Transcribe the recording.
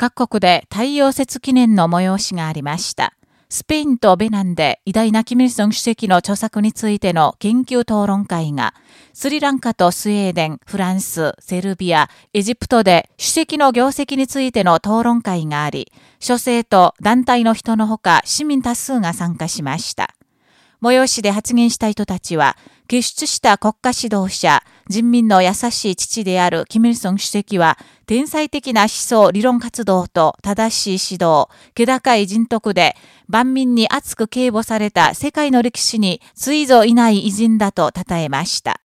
各国で太陽節記念の催しがありました。スペインとベナンで偉大なキム・イルソン主席の著作についての研究討論会が、スリランカとスウェーデン、フランス、セルビア、エジプトで主席の業績についての討論会があり、諸生と団体の人のほか市民多数が参加しました。催しで発言した人たちは、傑出した国家指導者、人民の優しい父であるキム・イルソン主席は、天才的な思想理論活動と正しい指導、気高い人徳で、万民に熱く警護された世界の歴史に、ついぞいない偉人だと称えました。